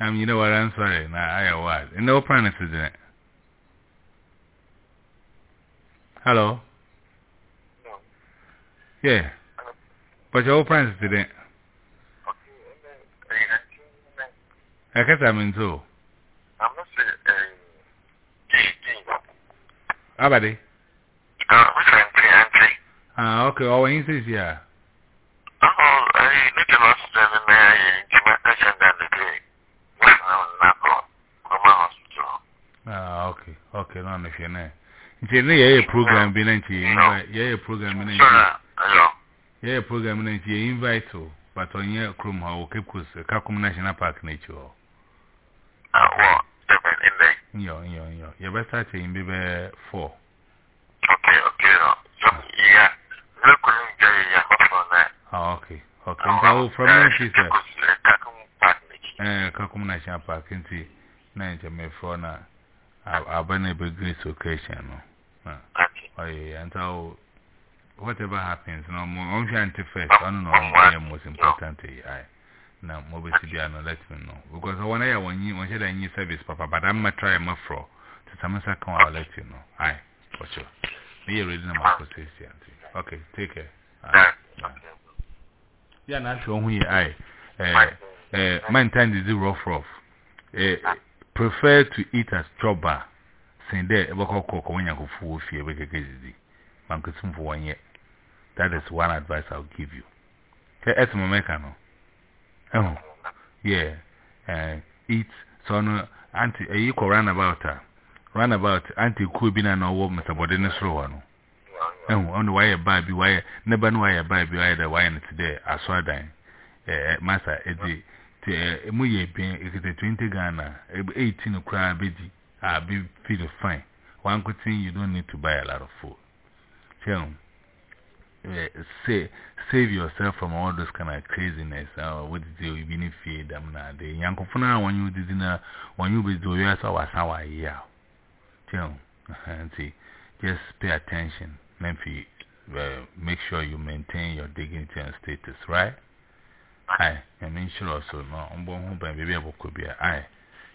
Um, you know what? I'm sorry. Nah, I what? No plan is Hello. No. Yeah. But your plan is today. I guess I'm in too. I'm not saying. Abadi. Ah, which auntie, auntie? Ah, okay. Oh, when you say yeah. Oh, I need to lost them in okay. No, if you're not. Nti ne yɛ program bi na nti yɛ invite yɛ program na nti yɛ program na nti yɛ invite o but ɔnyɛ kurom ha o Cape Coast Kakum National Park na ekyi hɔ. Awɔ, ɛbɛn. Nyɔ nyɔ nyɔ yɛ bɛ start yɛ mbi bɛ four. Okay, okay, so yeah, lekuru njɛ yɛ yɛ hɔfɔ nɛ. Ah, okay, okay. Nti awo from there she said. Kakum Park na ekyi. Eh, Kakum National Park nti na nkyɛn mɛ fɔ na aba na ebe grace occasion no. Oh, yeah, and so whatever happens, no more. I'm trying to first. I don't know what is most important. I now, mobile CBR, let me know. Because I want to when you want to any service, Papa, but I'm to try my fro to some second. I'll let you know. Aye, for sure. Me reading my position. Okay, take care. Yeah, not sure who you are. Eh, my time is rough, rough. Eh, prefer to eat a strawberry. sin dɛ ɛbɛkɔ kɔkɔ wɔn nyankofo wɔ fie ɛbɛkɛkɛ didi mankosomfo wɔn yɛ that is one advice i will give you. Kɛ ɛte mo mɛka no? Ɛho yɛ ɛɛ eat. Sɔ no anti ɛyi eh, kɔ runabout a runabout anti kuo bi na na ɔwɔ mɛtabɔde ne soro hɔ no? Ɛho ɔno wayɛ baa bi wayɛ ne ba no wayɛ baa bi wayɛ dɛ wayɛ no ti dɛ aso adan ɛɛ masa ɛdi. Te mu ye bin ekete 20 Ghana 18 kura bedi uh, be feel fine. One good thing you don't need to buy a lot of food. Uh, say, save yourself from all those kind of craziness. Uh, what did you even feed them now? The young confuna when you did in when you be doing yourself was our yeah. Tell see, just pay attention. Uh, make sure you maintain your dignity and status, right? Aye, and in sure so, no, on bon who by baby will could be aye.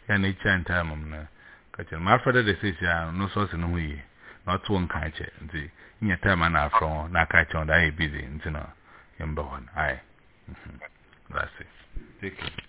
And each and time, um, catching my father, the sister, no source in we, not one catch it, the in your time and after all, not catch on the busy, and you know, in Bowen, aye. Mm-hmm. That's it. Take care.